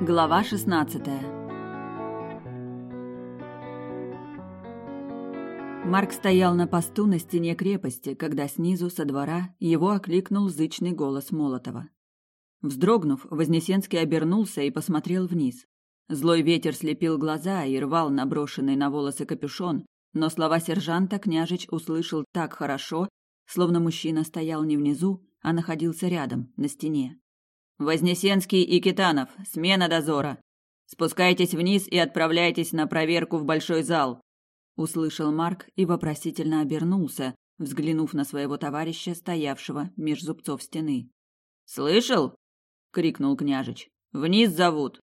Глава 16 Марк стоял на посту на стене крепости, когда снизу, со двора, его окликнул зычный голос Молотова. Вздрогнув, Вознесенский обернулся и посмотрел вниз. Злой ветер слепил глаза и рвал наброшенный на волосы капюшон, но слова сержанта княжич услышал так хорошо, словно мужчина стоял не внизу, а находился рядом, на стене. Вознесенский и Китанов, смена дозора. Спускайтесь вниз и отправляйтесь на проверку в большой зал. Услышал Марк и вопросительно обернулся, взглянув на своего товарища, стоявшего меж зубцов стены. Слышал? крикнул княжич. Вниз зовут.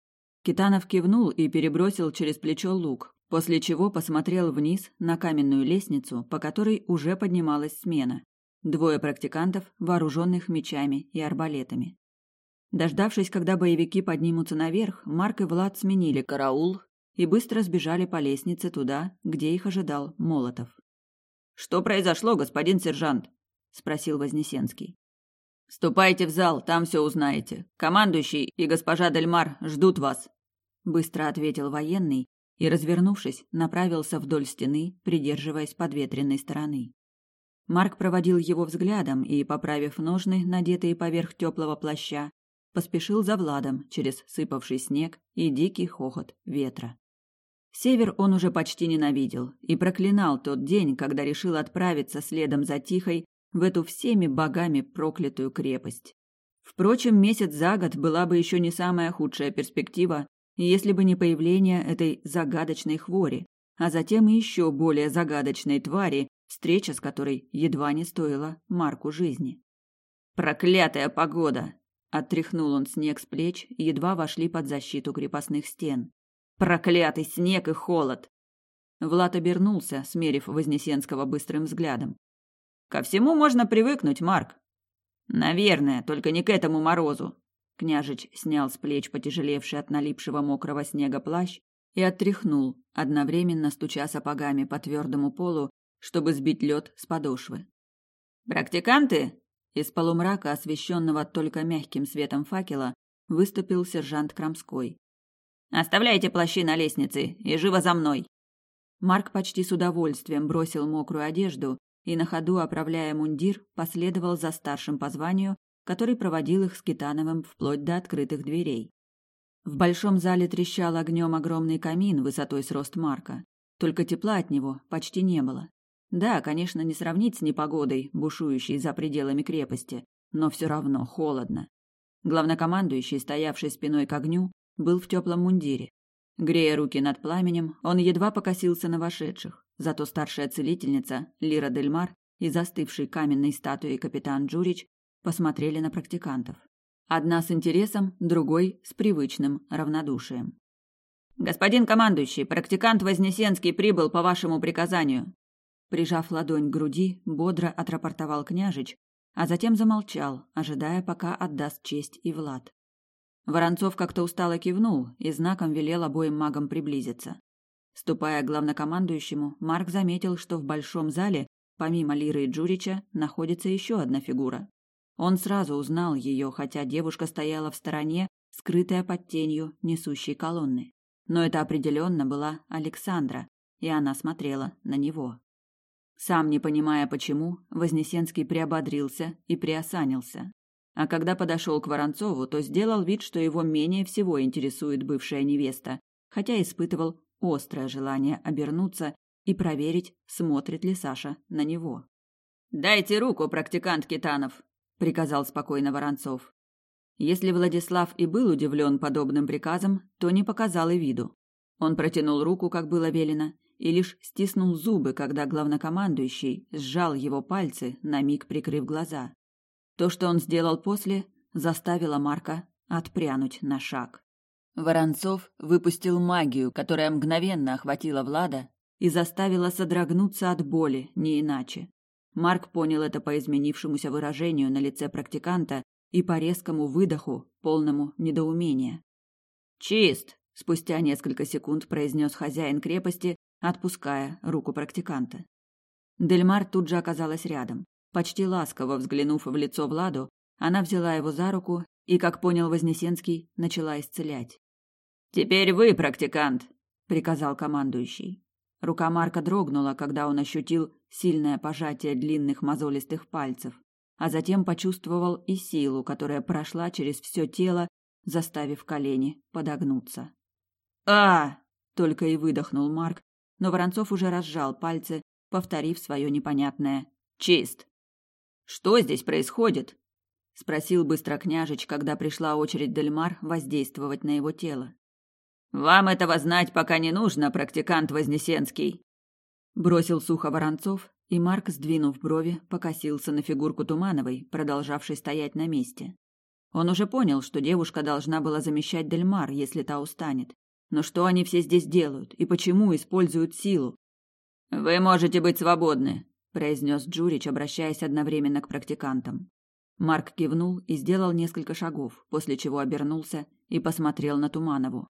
Китанов кивнул и перебросил через плечо лук, после чего посмотрел вниз на каменную лестницу, по которой уже поднималась смена. Двое практикантов, вооруженных мечами и арбалетами. Дождавшись, когда боевики поднимутся наверх, Марк и Влад сменили караул и быстро сбежали по лестнице туда, где их ожидал Молотов. «Что произошло, господин сержант?» – спросил Вознесенский. «Ступайте в зал, там все узнаете. Командующий и госпожа Дельмар ждут вас», – быстро ответил военный и, развернувшись, направился вдоль стены, придерживаясь подветренной стороны. Марк проводил его взглядом и, поправив ножны, надетые поверх теплого плаща, поспешил за Владом через сыпавший снег и дикий хохот ветра. Север он уже почти ненавидел и проклинал тот день, когда решил отправиться следом за Тихой в эту всеми богами проклятую крепость. Впрочем, месяц за год была бы еще не самая худшая перспектива, если бы не появление этой загадочной хвори, а затем и еще более загадочной твари, встреча с которой едва не стоила Марку жизни. «Проклятая погода!» Оттряхнул он снег с плеч, и едва вошли под защиту крепостных стен. Проклятый снег и холод! Влад обернулся, смерив Вознесенского быстрым взглядом. Ко всему можно привыкнуть, Марк. Наверное, только не к этому морозу. Княжич снял с плеч потяжелевший от налипшего мокрого снега плащ и оттряхнул, одновременно стуча сапогами по твердому полу, чтобы сбить лед с подошвы. «Практиканты?» Из полумрака, освещенного только мягким светом факела, выступил сержант Крамской. «Оставляйте плащи на лестнице и живо за мной!» Марк почти с удовольствием бросил мокрую одежду и на ходу, оправляя мундир, последовал за старшим по званию, который проводил их с Китановым вплоть до открытых дверей. В большом зале трещал огнем огромный камин высотой с рост Марка. Только тепла от него почти не было. Да, конечно, не сравнить с непогодой, бушующей за пределами крепости, но все равно холодно. Главнокомандующий, стоявший спиной к огню, был в теплом мундире. Грея руки над пламенем, он едва покосился на вошедших, зато старшая целительница Лира Дельмар и застывший каменной статуей капитан Джурич посмотрели на практикантов. Одна с интересом, другой с привычным равнодушием. «Господин командующий, практикант Вознесенский прибыл по вашему приказанию», Прижав ладонь к груди, бодро отрапортовал княжич, а затем замолчал, ожидая, пока отдаст честь и Влад. Воронцов как-то устало кивнул и знаком велел обоим магам приблизиться. Ступая к главнокомандующему, Марк заметил, что в большом зале, помимо Лиры и Джурича, находится еще одна фигура. Он сразу узнал ее, хотя девушка стояла в стороне, скрытая под тенью несущей колонны. Но это определенно была Александра, и она смотрела на него. Сам не понимая почему, Вознесенский приободрился и приосанился. А когда подошел к Воронцову, то сделал вид, что его менее всего интересует бывшая невеста, хотя испытывал острое желание обернуться и проверить, смотрит ли Саша на него. «Дайте руку, практикант Китанов», — приказал спокойно Воронцов. Если Владислав и был удивлен подобным приказом, то не показал и виду. Он протянул руку, как было велено, и лишь стиснул зубы, когда главнокомандующий сжал его пальцы, на миг прикрыв глаза. То, что он сделал после, заставило Марка отпрянуть на шаг. Воронцов выпустил магию, которая мгновенно охватила Влада и заставила содрогнуться от боли, не иначе. Марк понял это по изменившемуся выражению на лице практиканта и по резкому выдоху, полному недоумения. «Чист!» – спустя несколько секунд произнес хозяин крепости, отпуская руку практиканта. Дельмар тут же оказалась рядом. Почти ласково взглянув в лицо Владу, она взяла его за руку и, как понял Вознесенский, начала исцелять. Теперь вы, практикант, приказал командующий. Рука Марка дрогнула, когда он ощутил сильное пожатие длинных мозолистых пальцев, а затем почувствовал и силу, которая прошла через все тело, заставив колени подогнуться. А! только и выдохнул Марк, но Воронцов уже разжал пальцы, повторив свое непонятное «чист». «Что здесь происходит?» — спросил быстро княжич, когда пришла очередь Дельмар воздействовать на его тело. «Вам этого знать пока не нужно, практикант Вознесенский!» Бросил сухо Воронцов, и Марк, сдвинув брови, покосился на фигурку Тумановой, продолжавшей стоять на месте. Он уже понял, что девушка должна была замещать Дельмар, если та устанет. Но что они все здесь делают и почему используют силу? «Вы можете быть свободны», – произнес Джурич, обращаясь одновременно к практикантам. Марк кивнул и сделал несколько шагов, после чего обернулся и посмотрел на Туманову.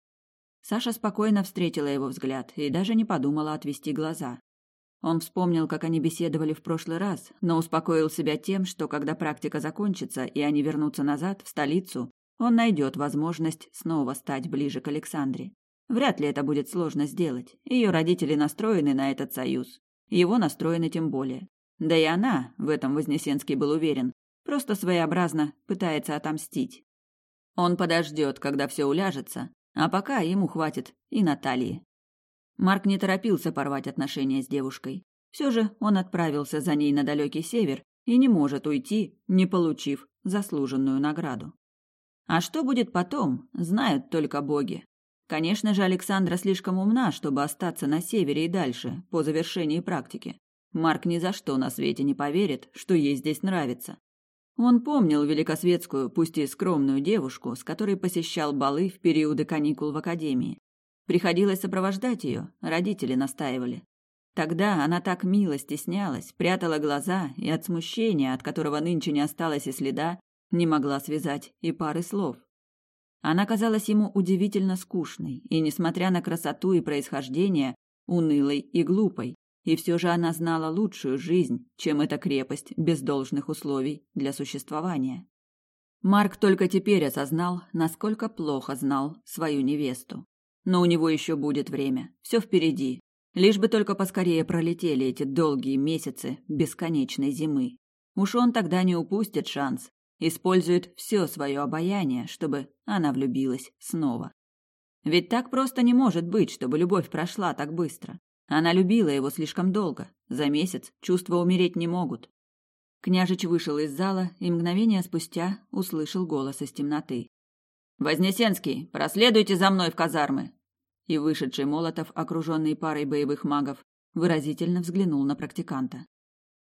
Саша спокойно встретила его взгляд и даже не подумала отвести глаза. Он вспомнил, как они беседовали в прошлый раз, но успокоил себя тем, что когда практика закончится и они вернутся назад, в столицу, он найдет возможность снова стать ближе к Александре. Вряд ли это будет сложно сделать. Ее родители настроены на этот союз. Его настроены тем более. Да и она, в этом Вознесенский был уверен, просто своеобразно пытается отомстить. Он подождет, когда все уляжется, а пока ему хватит и Натальи. Марк не торопился порвать отношения с девушкой. Все же он отправился за ней на далекий север и не может уйти, не получив заслуженную награду. А что будет потом, знают только боги. Конечно же, Александра слишком умна, чтобы остаться на севере и дальше, по завершении практики. Марк ни за что на свете не поверит, что ей здесь нравится. Он помнил великосветскую, пусть и скромную девушку, с которой посещал балы в периоды каникул в академии. Приходилось сопровождать ее, родители настаивали. Тогда она так мило стеснялась, прятала глаза и от смущения, от которого нынче не осталось и следа, не могла связать и пары слов. Она казалась ему удивительно скучной и, несмотря на красоту и происхождение, унылой и глупой, и все же она знала лучшую жизнь, чем эта крепость без должных условий для существования. Марк только теперь осознал, насколько плохо знал свою невесту. Но у него еще будет время, все впереди. Лишь бы только поскорее пролетели эти долгие месяцы бесконечной зимы. Уж он тогда не упустит шанс, использует все свое обаяние, чтобы она влюбилась снова. Ведь так просто не может быть, чтобы любовь прошла так быстро. Она любила его слишком долго. За месяц чувства умереть не могут. Княжич вышел из зала и мгновение спустя услышал голос из темноты. «Вознесенский, проследуйте за мной в казармы!» И вышедший Молотов, окруженный парой боевых магов, выразительно взглянул на практиканта.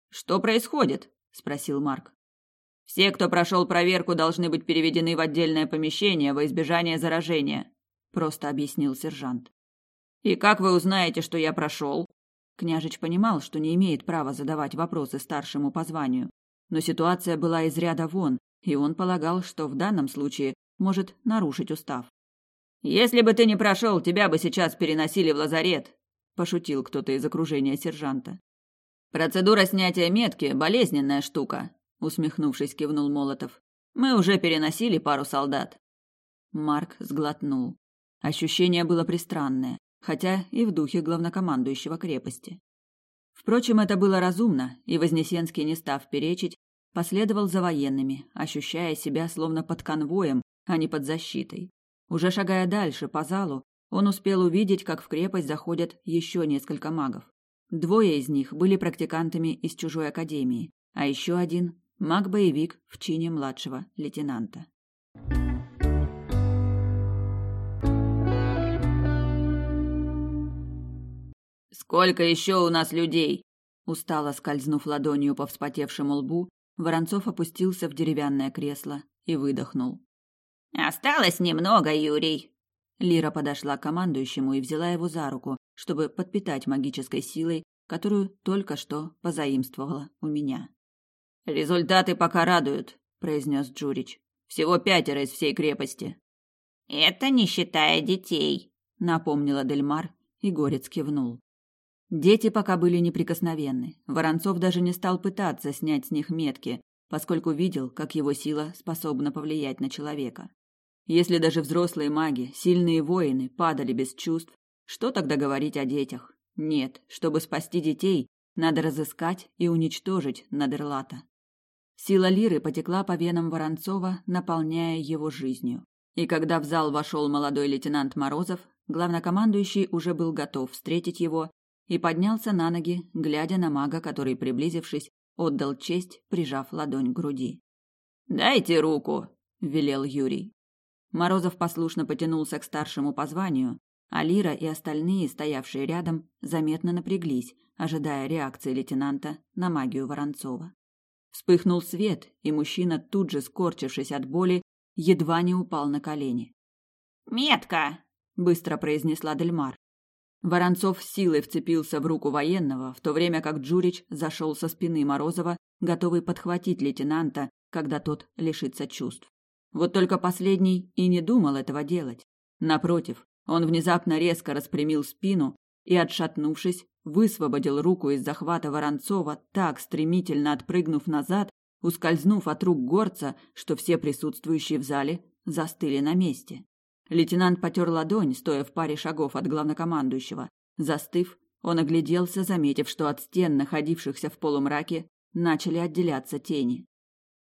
«Что происходит?» – спросил Марк. «Все, кто прошел проверку, должны быть переведены в отдельное помещение во избежание заражения», – просто объяснил сержант. «И как вы узнаете, что я прошел?» Княжич понимал, что не имеет права задавать вопросы старшему по званию, но ситуация была из ряда вон, и он полагал, что в данном случае может нарушить устав. «Если бы ты не прошел, тебя бы сейчас переносили в лазарет», – пошутил кто-то из окружения сержанта. «Процедура снятия метки – болезненная штука», – усмехнувшись, кивнул Молотов. «Мы уже переносили пару солдат». Марк сглотнул. Ощущение было пристранное хотя и в духе главнокомандующего крепости. Впрочем, это было разумно, и Вознесенский, не став перечить, последовал за военными, ощущая себя словно под конвоем, а не под защитой. Уже шагая дальше по залу, он успел увидеть, как в крепость заходят еще несколько магов. Двое из них были практикантами из чужой академии, а еще один – маг-боевик в чине младшего лейтенанта. «Сколько еще у нас людей?» Устало скользнув ладонью по вспотевшему лбу, Воронцов опустился в деревянное кресло и выдохнул. «Осталось немного, Юрий!» Лира подошла к командующему и взяла его за руку, чтобы подпитать магической силой, которую только что позаимствовала у меня. «Результаты пока радуют», — произнес Джурич. «Всего пятеро из всей крепости». «Это не считая детей», — напомнила Дельмар, и Горец кивнул. Дети пока были неприкосновенны. Воронцов даже не стал пытаться снять с них метки, поскольку видел, как его сила способна повлиять на человека. Если даже взрослые маги, сильные воины, падали без чувств, что тогда говорить о детях? Нет, чтобы спасти детей, надо разыскать и уничтожить Надерлата. Сила лиры потекла по венам Воронцова, наполняя его жизнью. И когда в зал вошел молодой лейтенант Морозов, главнокомандующий уже был готов встретить его и поднялся на ноги, глядя на мага, который, приблизившись, отдал честь, прижав ладонь к груди. «Дайте руку!» – велел Юрий. Морозов послушно потянулся к старшему по званию, а Лира и остальные, стоявшие рядом, заметно напряглись, ожидая реакции лейтенанта на магию Воронцова. Вспыхнул свет, и мужчина, тут же скорчившись от боли, едва не упал на колени. «Метка!» – быстро произнесла Дельмар. Воронцов силой вцепился в руку военного, в то время как Джурич зашел со спины Морозова, готовый подхватить лейтенанта, когда тот лишится чувств. Вот только последний и не думал этого делать. Напротив, он внезапно резко распрямил спину и, отшатнувшись, высвободил руку из захвата Воронцова, так стремительно отпрыгнув назад, ускользнув от рук горца, что все присутствующие в зале застыли на месте. Лейтенант потер ладонь, стоя в паре шагов от главнокомандующего. Застыв, он огляделся, заметив, что от стен, находившихся в полумраке, начали отделяться тени.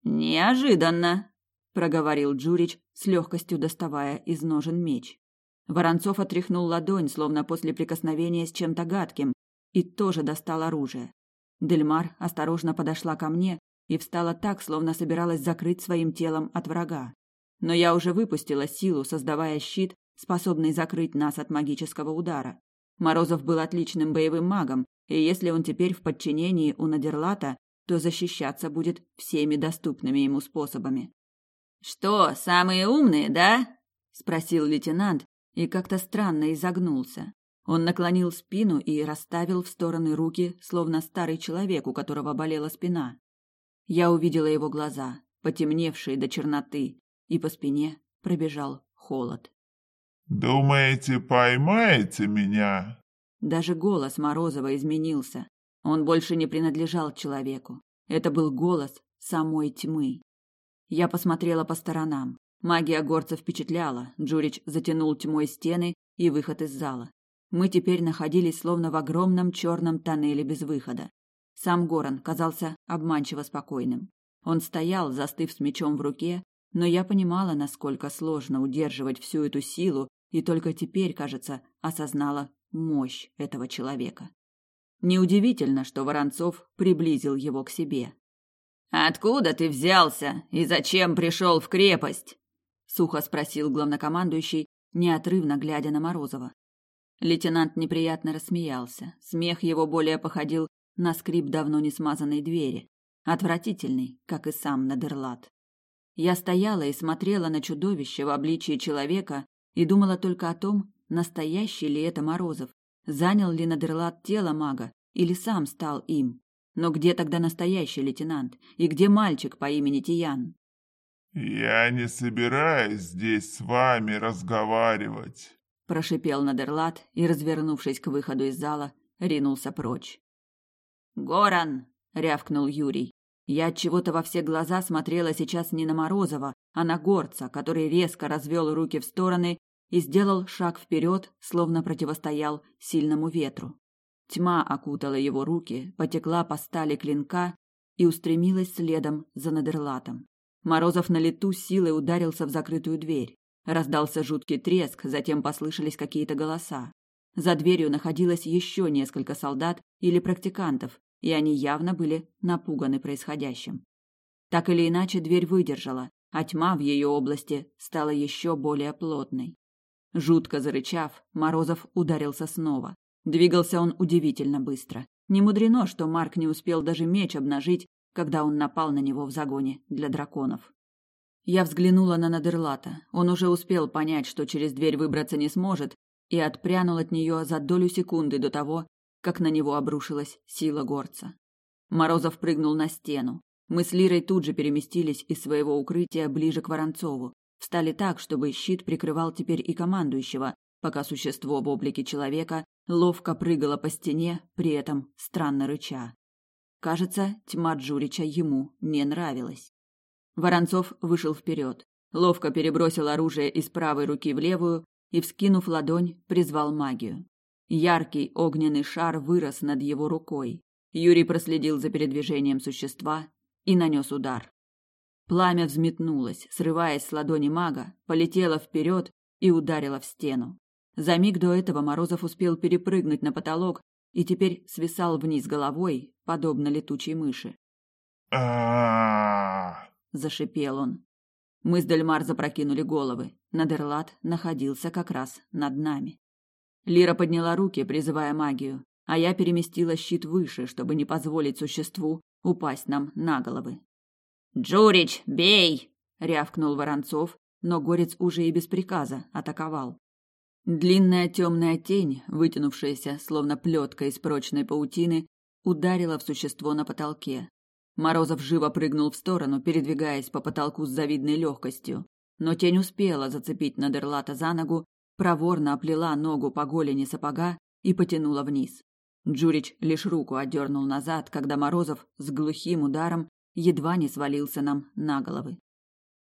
«Неожиданно!» – проговорил Джурич, с легкостью доставая из ножен меч. Воронцов отряхнул ладонь, словно после прикосновения с чем-то гадким, и тоже достал оружие. Дельмар осторожно подошла ко мне и встала так, словно собиралась закрыть своим телом от врага но я уже выпустила силу, создавая щит, способный закрыть нас от магического удара. Морозов был отличным боевым магом, и если он теперь в подчинении у Надерлата, то защищаться будет всеми доступными ему способами. «Что, самые умные, да?» – спросил лейтенант и как-то странно изогнулся. Он наклонил спину и расставил в стороны руки, словно старый человек, у которого болела спина. Я увидела его глаза, потемневшие до черноты, и по спине пробежал холод. «Думаете, поймаете меня?» Даже голос Морозова изменился. Он больше не принадлежал человеку. Это был голос самой тьмы. Я посмотрела по сторонам. Магия горца впечатляла. Джурич затянул тьмой стены и выход из зала. Мы теперь находились словно в огромном черном тоннеле без выхода. Сам Горан казался обманчиво спокойным. Он стоял, застыв с мечом в руке, но я понимала, насколько сложно удерживать всю эту силу, и только теперь, кажется, осознала мощь этого человека. Неудивительно, что Воронцов приблизил его к себе. «Откуда ты взялся и зачем пришел в крепость?» — сухо спросил главнокомандующий, неотрывно глядя на Морозова. Лейтенант неприятно рассмеялся. Смех его более походил на скрип давно не смазанной двери. Отвратительный, как и сам Надерлат. Я стояла и смотрела на чудовище в обличии человека и думала только о том, настоящий ли это Морозов, занял ли Надерлат тело мага или сам стал им. Но где тогда настоящий лейтенант? И где мальчик по имени Тиян? «Я не собираюсь здесь с вами разговаривать», – прошипел Надерлат и, развернувшись к выходу из зала, ринулся прочь. «Горан!» – рявкнул Юрий. Я от чего-то во все глаза смотрела сейчас не на Морозова, а на горца, который резко развел руки в стороны и сделал шаг вперед, словно противостоял сильному ветру. Тьма окутала его руки, потекла по стали клинка и устремилась следом за Надерлатом. Морозов на лету силой ударился в закрытую дверь. Раздался жуткий треск, затем послышались какие-то голоса. За дверью находилось еще несколько солдат или практикантов, и они явно были напуганы происходящим. Так или иначе, дверь выдержала, а тьма в ее области стала еще более плотной. Жутко зарычав, Морозов ударился снова. Двигался он удивительно быстро. Не мудрено, что Марк не успел даже меч обнажить, когда он напал на него в загоне для драконов. Я взглянула на Надерлата. Он уже успел понять, что через дверь выбраться не сможет, и отпрянул от нее за долю секунды до того, как на него обрушилась сила горца. Морозов прыгнул на стену. Мы с Лирой тут же переместились из своего укрытия ближе к Воронцову. Встали так, чтобы щит прикрывал теперь и командующего, пока существо в облике человека ловко прыгало по стене, при этом странно рыча. Кажется, тьма Джурича ему не нравилась. Воронцов вышел вперед. ловко перебросил оружие из правой руки в левую и, вскинув ладонь, призвал магию. Яркий огненный шар вырос над его рукой. Юрий проследил за передвижением существа и нанес удар. Пламя взметнулось, срываясь с ладони мага, полетело вперед и ударило в стену. За миг до этого Морозов успел перепрыгнуть на потолок и теперь свисал вниз головой, подобно летучей мыши. Зашипел он. Мы с Дельмар запрокинули головы. Надерлат находился как раз над нами. Лира подняла руки, призывая магию, а я переместила щит выше, чтобы не позволить существу упасть нам на головы. «Джурич, бей!» — рявкнул Воронцов, но горец уже и без приказа атаковал. Длинная темная тень, вытянувшаяся, словно плетка из прочной паутины, ударила в существо на потолке. Морозов живо прыгнул в сторону, передвигаясь по потолку с завидной легкостью, но тень успела зацепить Надерлата за ногу проворно оплела ногу по голени сапога и потянула вниз. Джурич лишь руку отдернул назад, когда Морозов с глухим ударом едва не свалился нам на головы.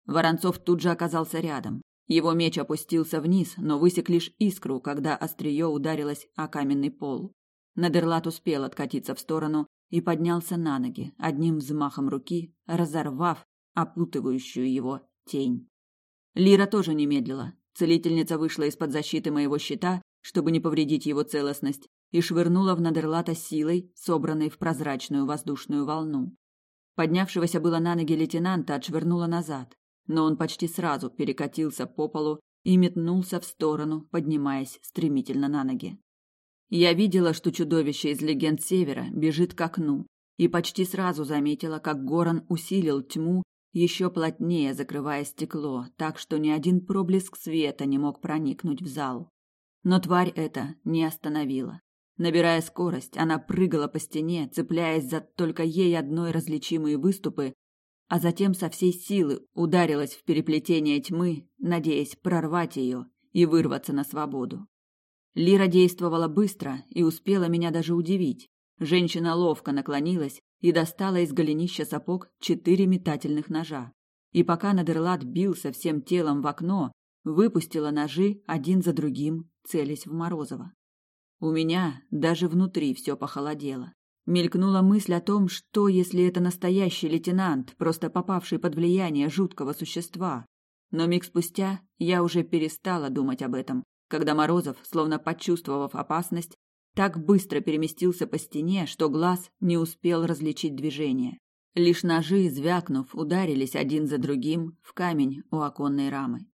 Воронцов тут же оказался рядом. Его меч опустился вниз, но высек лишь искру, когда острие ударилось о каменный пол. Надерлат успел откатиться в сторону и поднялся на ноги, одним взмахом руки разорвав опутывающую его тень. Лира тоже не медлила. Целительница вышла из-под защиты моего щита, чтобы не повредить его целостность, и швырнула в Надерлата силой, собранной в прозрачную воздушную волну. Поднявшегося было на ноги лейтенанта отшвырнула назад, но он почти сразу перекатился по полу и метнулся в сторону, поднимаясь стремительно на ноги. Я видела, что чудовище из легенд Севера бежит к окну, и почти сразу заметила, как Горан усилил тьму еще плотнее закрывая стекло, так что ни один проблеск света не мог проникнуть в зал. Но тварь эта не остановила. Набирая скорость, она прыгала по стене, цепляясь за только ей одной различимые выступы, а затем со всей силы ударилась в переплетение тьмы, надеясь прорвать ее и вырваться на свободу. Лира действовала быстро и успела меня даже удивить. Женщина ловко наклонилась и достала из голенища сапог четыре метательных ножа. И пока Надерлат бился всем телом в окно, выпустила ножи один за другим, целясь в Морозова. У меня даже внутри все похолодело. Мелькнула мысль о том, что если это настоящий лейтенант, просто попавший под влияние жуткого существа. Но миг спустя я уже перестала думать об этом, когда Морозов, словно почувствовав опасность, так быстро переместился по стене, что глаз не успел различить движение. Лишь ножи, звякнув, ударились один за другим в камень у оконной рамы.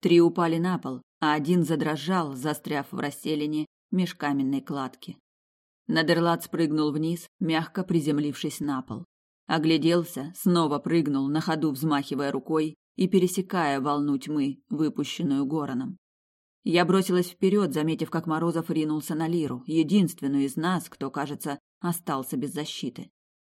Три упали на пол, а один задрожал, застряв в расселине меж каменной кладки. Надерлат спрыгнул вниз, мягко приземлившись на пол. Огляделся, снова прыгнул, на ходу взмахивая рукой и пересекая волну тьмы, выпущенную Гороном. Я бросилась вперед, заметив, как Морозов ринулся на Лиру, единственную из нас, кто, кажется, остался без защиты.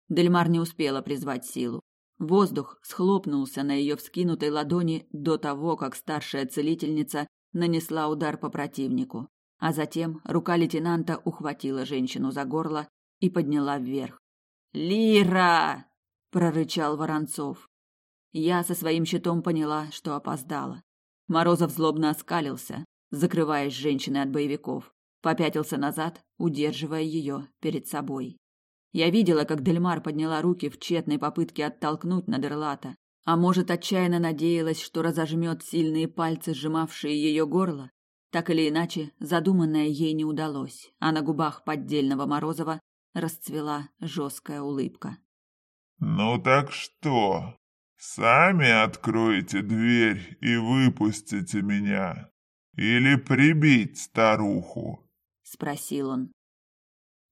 Дельмар не успела призвать силу. Воздух схлопнулся на ее вскинутой ладони до того, как старшая целительница нанесла удар по противнику, а затем рука лейтенанта ухватила женщину за горло и подняла вверх. «Лира!» – прорычал Воронцов. Я со своим щитом поняла, что опоздала. Морозов злобно оскалился, закрываясь женщиной от боевиков, попятился назад, удерживая ее перед собой. Я видела, как Дельмар подняла руки в тщетной попытке оттолкнуть Надерлата, а может, отчаянно надеялась, что разожмет сильные пальцы, сжимавшие ее горло. Так или иначе, задуманное ей не удалось, а на губах поддельного Морозова расцвела жесткая улыбка. «Ну так что, сами откроете дверь и выпустите меня?» Или прибить старуху? спросил он.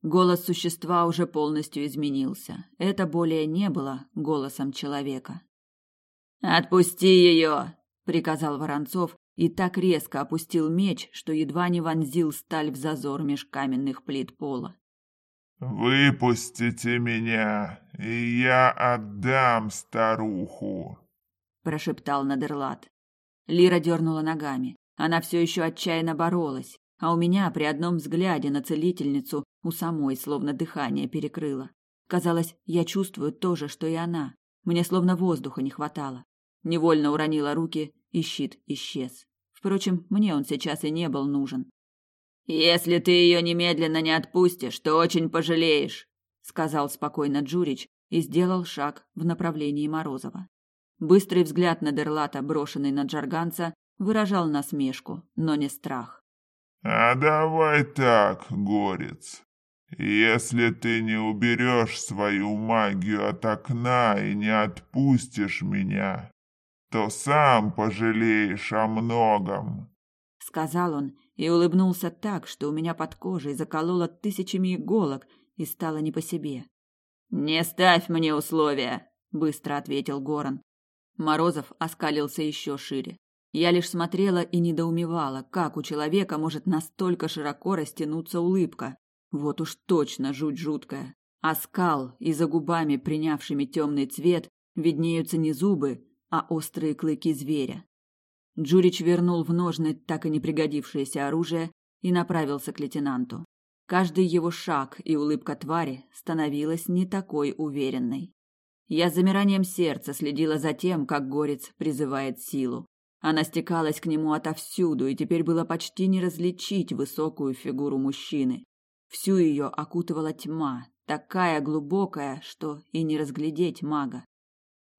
Голос существа уже полностью изменился. Это более не было голосом человека. Отпусти ее, приказал Воронцов и так резко опустил меч, что едва не вонзил сталь в зазор меж каменных плит пола. Выпустите меня, и я отдам старуху, прошептал Надерлат. Лира дернула ногами. Она все еще отчаянно боролась, а у меня при одном взгляде на целительницу у самой словно дыхание перекрыло. Казалось, я чувствую то же, что и она. Мне словно воздуха не хватало. Невольно уронила руки, и щит исчез. Впрочем, мне он сейчас и не был нужен. «Если ты ее немедленно не отпустишь, то очень пожалеешь», сказал спокойно Джурич и сделал шаг в направлении Морозова. Быстрый взгляд на Дерлата, брошенный на Джарганца, выражал насмешку, но не страх. «А давай так, горец. Если ты не уберешь свою магию от окна и не отпустишь меня, то сам пожалеешь о многом», — сказал он и улыбнулся так, что у меня под кожей закололо тысячами иголок и стало не по себе. «Не ставь мне условия», — быстро ответил Горан. Морозов оскалился еще шире. Я лишь смотрела и недоумевала, как у человека может настолько широко растянуться улыбка. Вот уж точно жуть жуткая. А скал и за губами, принявшими темный цвет, виднеются не зубы, а острые клыки зверя. Джурич вернул в ножны так и не пригодившееся оружие и направился к лейтенанту. Каждый его шаг и улыбка твари становилась не такой уверенной. Я с замиранием сердца следила за тем, как горец призывает силу. Она стекалась к нему отовсюду, и теперь было почти не различить высокую фигуру мужчины. Всю ее окутывала тьма, такая глубокая, что и не разглядеть мага.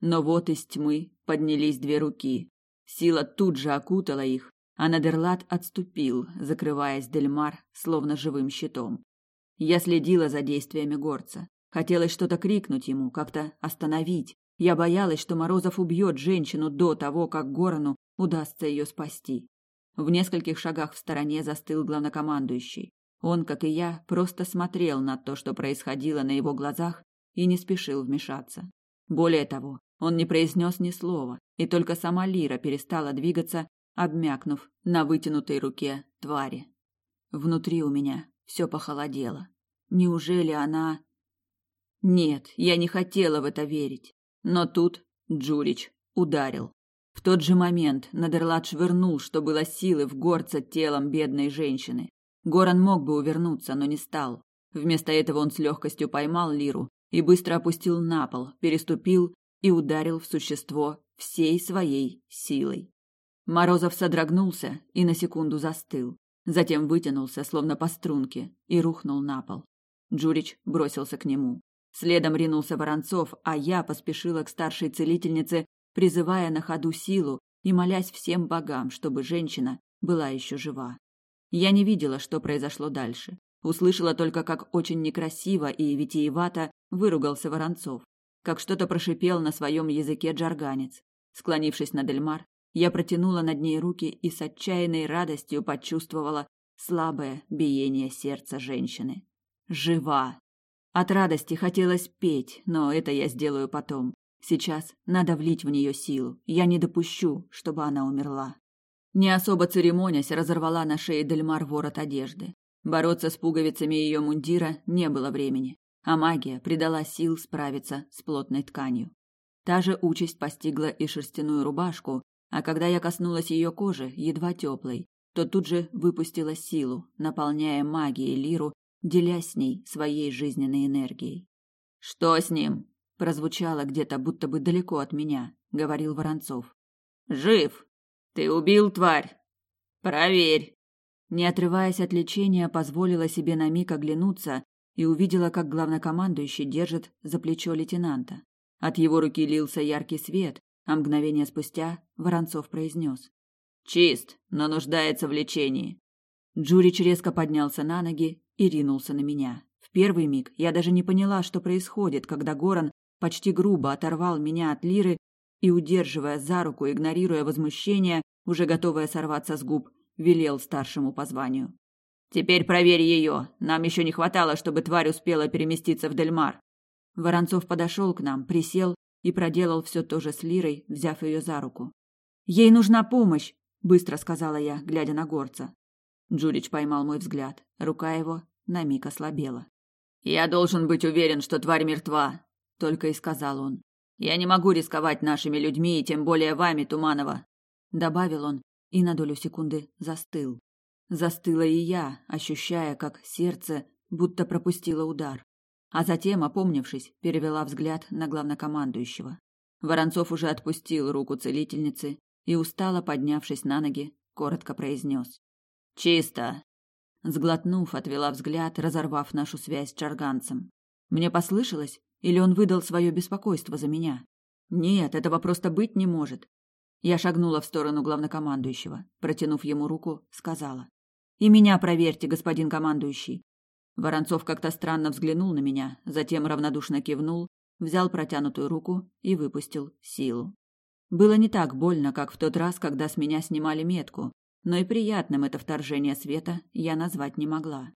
Но вот из тьмы поднялись две руки. Сила тут же окутала их, а Надерлат отступил, закрываясь Дельмар словно живым щитом. Я следила за действиями горца. Хотелось что-то крикнуть ему, как-то остановить. Я боялась, что Морозов убьет женщину до того, как Горану удастся ее спасти. В нескольких шагах в стороне застыл главнокомандующий. Он, как и я, просто смотрел на то, что происходило на его глазах, и не спешил вмешаться. Более того, он не произнес ни слова, и только сама Лира перестала двигаться, обмякнув на вытянутой руке твари. Внутри у меня все похолодело. Неужели она... Нет, я не хотела в это верить. Но тут Джурич ударил. В тот же момент Надерлат швырнул, что было силы, в горца телом бедной женщины. Горан мог бы увернуться, но не стал. Вместо этого он с легкостью поймал Лиру и быстро опустил на пол, переступил и ударил в существо всей своей силой. Морозов содрогнулся и на секунду застыл, затем вытянулся, словно по струнке, и рухнул на пол. Джурич бросился к нему. Следом ринулся Воронцов, а я поспешила к старшей целительнице, призывая на ходу силу и молясь всем богам, чтобы женщина была еще жива. Я не видела, что произошло дальше. Услышала только, как очень некрасиво и витиевато выругался Воронцов, как что-то прошипел на своем языке джарганец. Склонившись над Эльмар, я протянула над ней руки и с отчаянной радостью почувствовала слабое биение сердца женщины. Жива! От радости хотелось петь, но это я сделаю потом. Сейчас надо влить в нее силу. Я не допущу, чтобы она умерла. Не особо церемонясь, разорвала на шее Дельмар ворот одежды. Бороться с пуговицами ее мундира не было времени, а магия придала сил справиться с плотной тканью. Та же участь постигла и шерстяную рубашку, а когда я коснулась ее кожи, едва теплой, то тут же выпустила силу, наполняя магией Лиру, делясь с ней своей жизненной энергией. «Что с ним?» – прозвучало где-то, будто бы далеко от меня, – говорил Воронцов. «Жив! Ты убил тварь! Проверь!» Не отрываясь от лечения, позволила себе на миг оглянуться и увидела, как главнокомандующий держит за плечо лейтенанта. От его руки лился яркий свет, а мгновение спустя Воронцов произнес. «Чист, но нуждается в лечении». Джурич резко поднялся на ноги и ринулся на меня. В первый миг я даже не поняла, что происходит, когда Горан почти грубо оторвал меня от Лиры и, удерживая за руку, игнорируя возмущение, уже готовое сорваться с губ, велел старшему по званию. «Теперь проверь ее. Нам еще не хватало, чтобы тварь успела переместиться в Дельмар». Воронцов подошел к нам, присел и проделал все то же с Лирой, взяв ее за руку. «Ей нужна помощь!» – быстро сказала я, глядя на горца. Джурич поймал мой взгляд. Рука его на миг ослабела. «Я должен быть уверен, что тварь мертва», — только и сказал он. «Я не могу рисковать нашими людьми и тем более вами, Туманова», — добавил он и на долю секунды застыл. Застыла и я, ощущая, как сердце будто пропустило удар. А затем, опомнившись, перевела взгляд на главнокомандующего. Воронцов уже отпустил руку целительницы и, устало поднявшись на ноги, коротко произнес. «Чисто!» Сглотнув, отвела взгляд, разорвав нашу связь с чарганцем. Мне послышалось, или он выдал свое беспокойство за меня? Нет, этого просто быть не может. Я шагнула в сторону главнокомандующего, протянув ему руку, сказала. «И меня проверьте, господин командующий». Воронцов как-то странно взглянул на меня, затем равнодушно кивнул, взял протянутую руку и выпустил силу. Было не так больно, как в тот раз, когда с меня снимали метку, но и приятным это вторжение света я назвать не могла.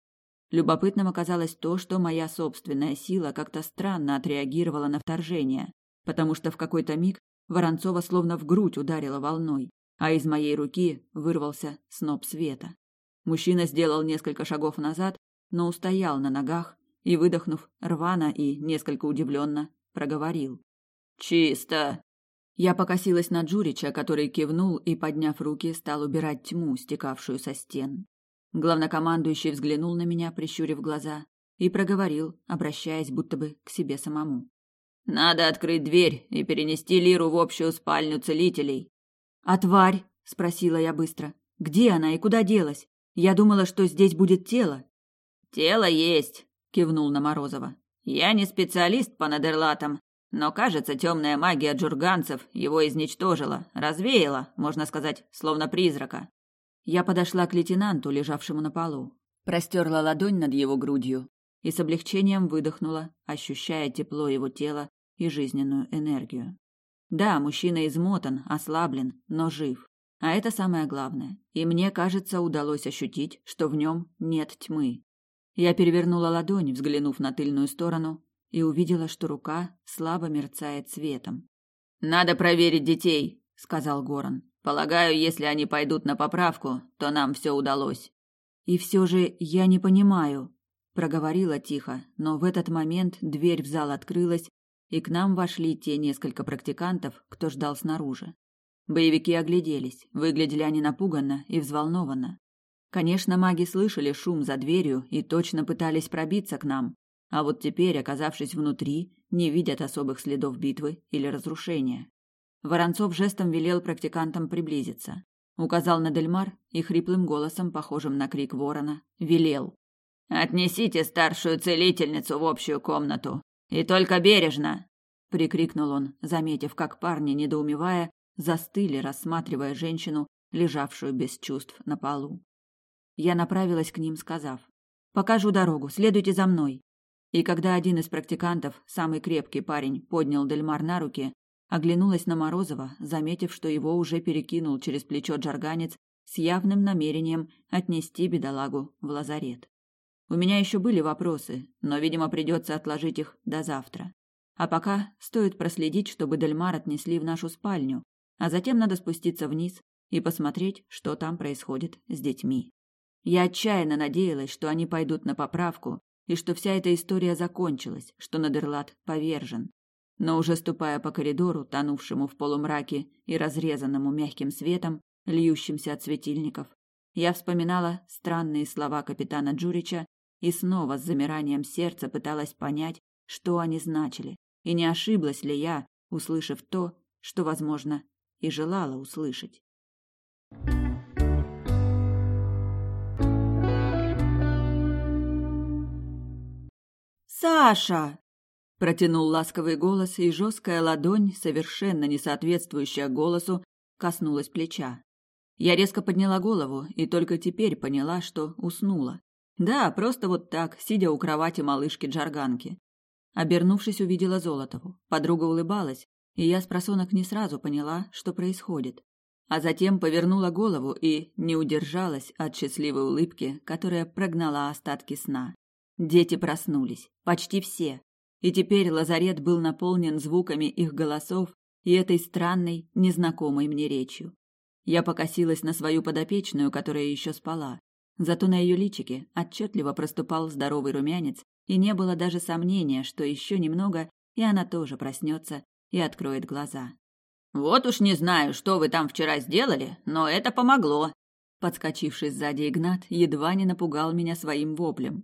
Любопытным оказалось то, что моя собственная сила как-то странно отреагировала на вторжение, потому что в какой-то миг Воронцова словно в грудь ударила волной, а из моей руки вырвался сноп света. Мужчина сделал несколько шагов назад, но устоял на ногах и, выдохнув рвано и несколько удивленно, проговорил. «Чисто!» Я покосилась на Джурича, который кивнул и, подняв руки, стал убирать тьму, стекавшую со стен. Главнокомандующий взглянул на меня, прищурив глаза, и проговорил, обращаясь будто бы к себе самому. «Надо открыть дверь и перенести Лиру в общую спальню целителей». «А тварь?» – спросила я быстро. «Где она и куда делась? Я думала, что здесь будет тело». «Тело есть», – кивнул на Морозова. «Я не специалист по надерлатам, но, кажется, темная магия джурганцев его изничтожила, развеяла, можно сказать, словно призрака. Я подошла к лейтенанту, лежавшему на полу, простерла ладонь над его грудью и с облегчением выдохнула, ощущая тепло его тела и жизненную энергию. Да, мужчина измотан, ослаблен, но жив. А это самое главное. И мне, кажется, удалось ощутить, что в нем нет тьмы. Я перевернула ладонь, взглянув на тыльную сторону, и увидела, что рука слабо мерцает светом. «Надо проверить детей», — сказал Горан. «Полагаю, если они пойдут на поправку, то нам все удалось». «И все же я не понимаю», — проговорила тихо, но в этот момент дверь в зал открылась, и к нам вошли те несколько практикантов, кто ждал снаружи. Боевики огляделись, выглядели они напуганно и взволнованно. Конечно, маги слышали шум за дверью и точно пытались пробиться к нам, а вот теперь, оказавшись внутри, не видят особых следов битвы или разрушения. Воронцов жестом велел практикантам приблизиться. Указал на Дельмар и хриплым голосом, похожим на крик ворона, велел. «Отнесите старшую целительницу в общую комнату. И только бережно!» Прикрикнул он, заметив, как парни, недоумевая, застыли, рассматривая женщину, лежавшую без чувств на полу. Я направилась к ним, сказав. «Покажу дорогу, следуйте за мной». И когда один из практикантов, самый крепкий парень, поднял Дельмар на руки, оглянулась на Морозова, заметив, что его уже перекинул через плечо джарганец с явным намерением отнести бедолагу в лазарет. У меня еще были вопросы, но, видимо, придется отложить их до завтра. А пока стоит проследить, чтобы Дельмар отнесли в нашу спальню, а затем надо спуститься вниз и посмотреть, что там происходит с детьми. Я отчаянно надеялась, что они пойдут на поправку и что вся эта история закончилась, что Надерлат повержен. Но уже ступая по коридору, тонувшему в полумраке и разрезанному мягким светом, льющимся от светильников, я вспоминала странные слова капитана Джурича и снова с замиранием сердца пыталась понять, что они значили, и не ошиблась ли я, услышав то, что, возможно, и желала услышать. «Саша!» – протянул ласковый голос, и жесткая ладонь, совершенно не соответствующая голосу, коснулась плеча. Я резко подняла голову и только теперь поняла, что уснула. Да, просто вот так, сидя у кровати малышки Джарганки. Обернувшись, увидела Золотову. Подруга улыбалась, и я с просонок не сразу поняла, что происходит. А затем повернула голову и не удержалась от счастливой улыбки, которая прогнала остатки сна. Дети проснулись, почти все. И теперь лазарет был наполнен звуками их голосов и этой странной, незнакомой мне речью. Я покосилась на свою подопечную, которая еще спала. Зато на ее личике отчетливо проступал здоровый румянец, и не было даже сомнения, что еще немного, и она тоже проснется и откроет глаза. «Вот уж не знаю, что вы там вчера сделали, но это помогло!» Подскочивший сзади Игнат едва не напугал меня своим воплем.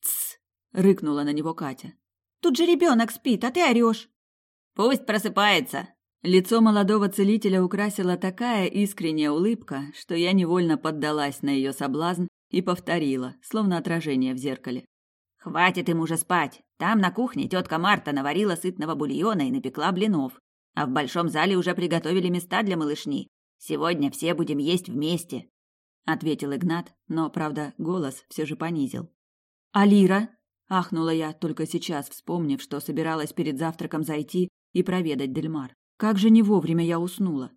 «Тсс!» — рыкнула на него Катя. «Тут же ребенок спит, а ты орешь!» Пусть просыпается. Лицо молодого целителя украсила такая искренняя улыбка, что я невольно поддалась на ее соблазн и повторила, словно отражение в зеркале. Хватит им уже спать. Там на кухне тетка Марта наварила сытного бульона и напекла блинов. А в большом зале уже приготовили места для малышни. Сегодня все будем есть вместе, ответил Игнат, но, правда, голос все же понизил. А Лира? Ахнула я, только сейчас вспомнив, что собиралась перед завтраком зайти и проведать Дельмар. Как же не вовремя я уснула.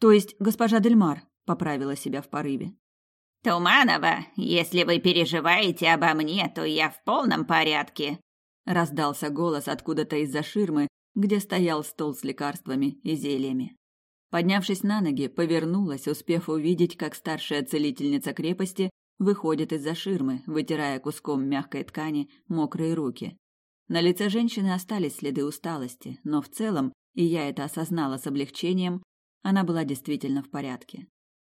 То есть, госпожа Дельмар, поправила себя в порыве. Туманова, если вы переживаете обо мне, то я в полном порядке, раздался голос откуда-то из-за ширмы, где стоял стол с лекарствами и зельями. Поднявшись на ноги, повернулась, успев увидеть, как старшая целительница крепости выходит из-за ширмы, вытирая куском мягкой ткани мокрые руки. На лице женщины остались следы усталости, но в целом, и я это осознала с облегчением, она была действительно в порядке.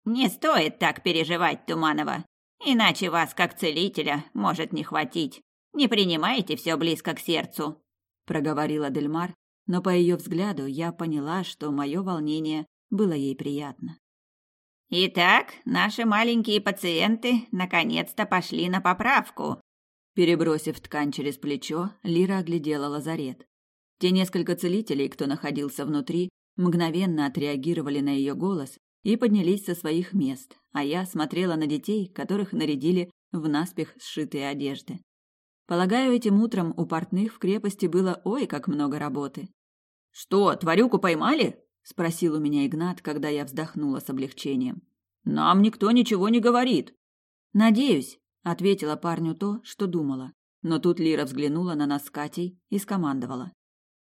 «Не стоит так переживать, Туманова, иначе вас, как целителя, может не хватить. Не принимайте все близко к сердцу», — проговорила Дельмар, но по ее взгляду я поняла, что мое волнение было ей приятно. «Итак, наши маленькие пациенты наконец-то пошли на поправку». Перебросив ткань через плечо, Лира оглядела лазарет. Те несколько целителей, кто находился внутри, мгновенно отреагировали на ее голос и поднялись со своих мест, а я смотрела на детей, которых нарядили в наспех сшитые одежды. Полагаю, этим утром у портных в крепости было ой как много работы. «Что, тварюку поймали?» – спросил у меня Игнат, когда я вздохнула с облегчением. «Нам никто ничего не говорит». «Надеюсь», – ответила парню то, что думала. Но тут Лира взглянула на нас с Катей и скомандовала.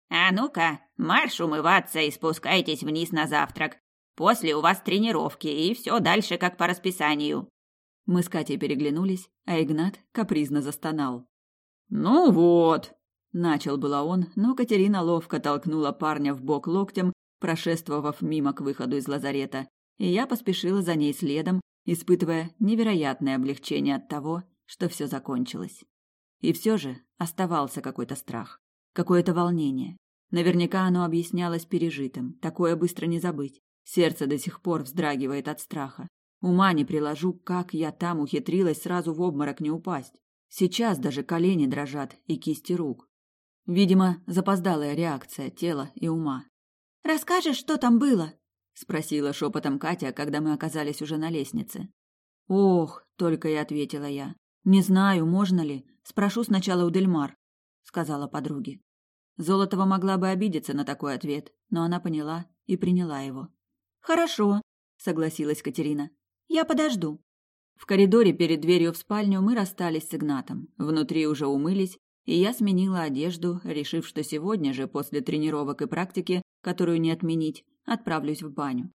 «А ну-ка, марш умываться и спускайтесь вниз на завтрак. После у вас тренировки, и все дальше как по расписанию». Мы с Катей переглянулись, а Игнат капризно застонал. «Ну вот!» – начал было он, но Катерина ловко толкнула парня в бок локтем, прошествовав мимо к выходу из лазарета, и я поспешила за ней следом, испытывая невероятное облегчение от того, что все закончилось. И все же оставался какой-то страх, какое-то волнение. Наверняка оно объяснялось пережитым, такое быстро не забыть. Сердце до сих пор вздрагивает от страха. Ума не приложу, как я там ухитрилась сразу в обморок не упасть. Сейчас даже колени дрожат и кисти рук. Видимо, запоздалая реакция тела и ума. «Расскажешь, что там было?» — спросила шепотом Катя, когда мы оказались уже на лестнице. «Ох», — только и ответила я. «Не знаю, можно ли. Спрошу сначала у Дельмар», — сказала подруге. Золотова могла бы обидеться на такой ответ, но она поняла и приняла его. «Хорошо», — согласилась Катерина. «Я подожду». В коридоре перед дверью в спальню мы расстались с Игнатом. Внутри уже умылись, и я сменила одежду, решив, что сегодня же, после тренировок и практики, которую не отменить, отправлюсь в баню.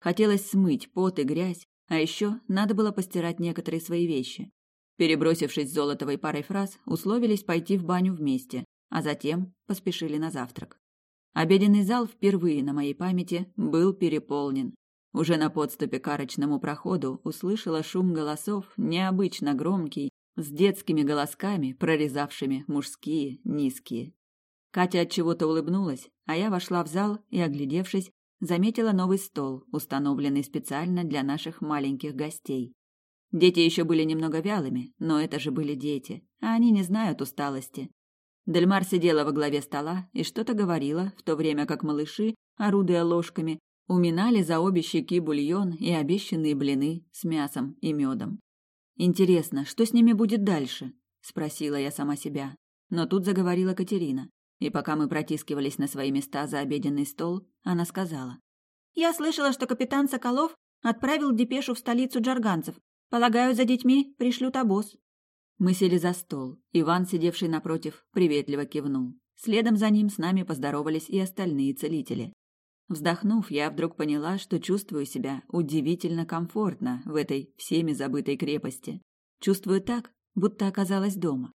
Хотелось смыть пот и грязь, а еще надо было постирать некоторые свои вещи. Перебросившись Золотовой парой фраз, условились пойти в баню вместе, а затем поспешили на завтрак. Обеденный зал впервые на моей памяти был переполнен. Уже на подступе к арочному проходу услышала шум голосов, необычно громкий, с детскими голосками, прорезавшими мужские, низкие. Катя от чего-то улыбнулась, а я вошла в зал и, оглядевшись, заметила новый стол, установленный специально для наших маленьких гостей. Дети еще были немного вялыми, но это же были дети, а они не знают усталости. Дельмар сидела во главе стола и что-то говорила, в то время как малыши, орудуя ложками, Уминали за обе щеки бульон и обещанные блины с мясом и медом. Интересно, что с ними будет дальше? спросила я сама себя. Но тут заговорила Катерина, и пока мы протискивались на свои места за обеденный стол, она сказала: "Я слышала, что капитан Соколов отправил депешу в столицу джарганцев. Полагаю, за детьми пришлют обоз". Мы сели за стол. Иван, сидевший напротив, приветливо кивнул. Следом за ним с нами поздоровались и остальные целители. Вздохнув, я вдруг поняла, что чувствую себя удивительно комфортно в этой всеми забытой крепости. Чувствую так, будто оказалась дома.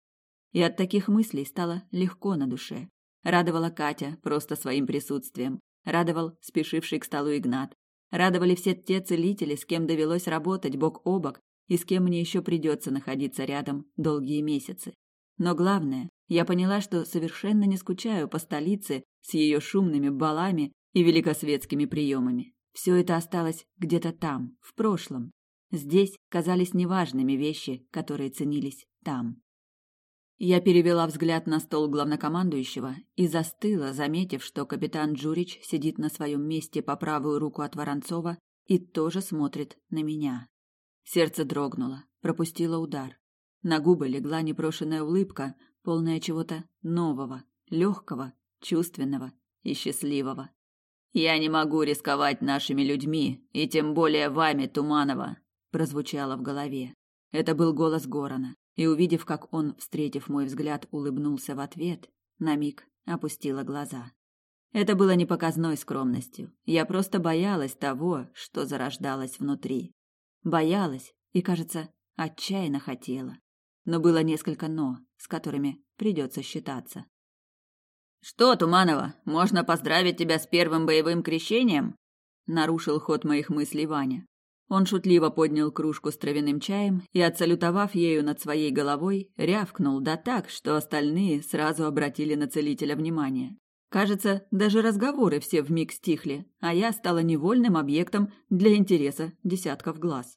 И от таких мыслей стало легко на душе. Радовала Катя просто своим присутствием. Радовал спешивший к столу Игнат. Радовали все те целители, с кем довелось работать бок о бок и с кем мне еще придется находиться рядом долгие месяцы. Но главное, я поняла, что совершенно не скучаю по столице с ее шумными балами и великосветскими приемами. Все это осталось где-то там, в прошлом. Здесь казались неважными вещи, которые ценились там. Я перевела взгляд на стол главнокомандующего и застыла, заметив, что капитан Джурич сидит на своем месте по правую руку от Воронцова и тоже смотрит на меня. Сердце дрогнуло, пропустило удар. На губы легла непрошенная улыбка, полная чего-то нового, легкого, чувственного и счастливого. «Я не могу рисковать нашими людьми, и тем более вами, Туманова», прозвучало в голове. Это был голос Горана и, увидев, как он, встретив мой взгляд, улыбнулся в ответ, на миг опустила глаза. Это было не показной скромностью. Я просто боялась того, что зарождалось внутри. Боялась и, кажется, отчаянно хотела. Но было несколько «но», с которыми придется считаться. «Что, Туманова, можно поздравить тебя с первым боевым крещением?» Нарушил ход моих мыслей Ваня. Он шутливо поднял кружку с травяным чаем и, отсалютовав ею над своей головой, рявкнул да так, что остальные сразу обратили на целителя внимание. Кажется, даже разговоры все вмиг стихли, а я стала невольным объектом для интереса десятков глаз.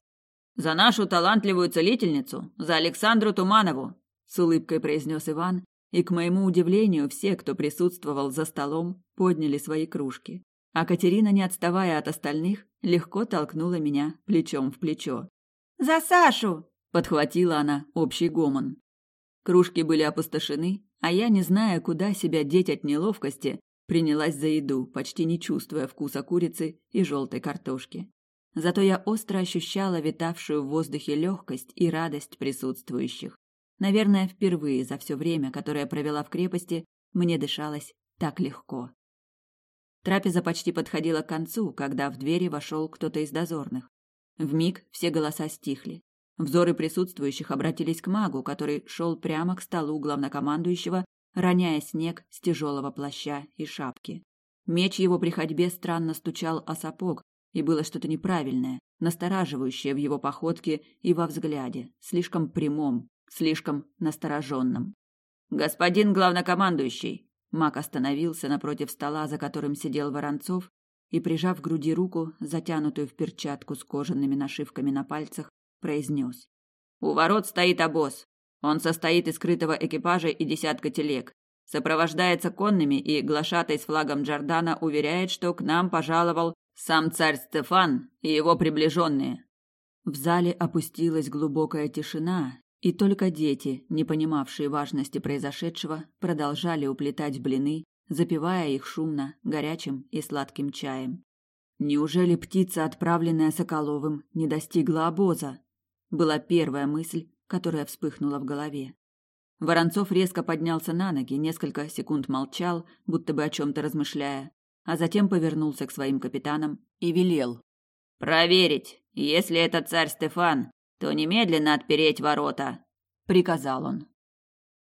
«За нашу талантливую целительницу, за Александру Туманову!» с улыбкой произнес Иван, и, к моему удивлению, все, кто присутствовал за столом, подняли свои кружки. А Катерина, не отставая от остальных, легко толкнула меня плечом в плечо. «За Сашу!» – подхватила она общий гомон. Кружки были опустошены, а я, не зная, куда себя деть от неловкости, принялась за еду, почти не чувствуя вкуса курицы и желтой картошки. Зато я остро ощущала витавшую в воздухе легкость и радость присутствующих. Наверное, впервые за все время, которое провела в крепости, мне дышалось так легко. Трапеза почти подходила к концу, когда в двери вошел кто-то из дозорных. В миг все голоса стихли. Взоры присутствующих обратились к магу, который шел прямо к столу главнокомандующего, роняя снег с тяжелого плаща и шапки. Меч его при ходьбе странно стучал о сапог, и было что-то неправильное, настораживающее в его походке и во взгляде, слишком прямом, слишком настороженном. «Господин главнокомандующий!» Мак остановился напротив стола, за которым сидел Воронцов, и, прижав к груди руку, затянутую в перчатку с кожаными нашивками на пальцах, произнес. «У ворот стоит обоз. Он состоит из скрытого экипажа и десятка телег. Сопровождается конными, и глашатай с флагом Джордана уверяет, что к нам пожаловал сам царь Стефан и его приближенные». В зале опустилась глубокая тишина, и только дети, не понимавшие важности произошедшего, продолжали уплетать блины, запивая их шумно горячим и сладким чаем. Неужели птица, отправленная Соколовым, не достигла обоза? Была первая мысль, которая вспыхнула в голове. Воронцов резко поднялся на ноги, несколько секунд молчал, будто бы о чем-то размышляя, а затем повернулся к своим капитанам и велел. «Проверить, если это царь Стефан, то немедленно отпереть ворота», — приказал он.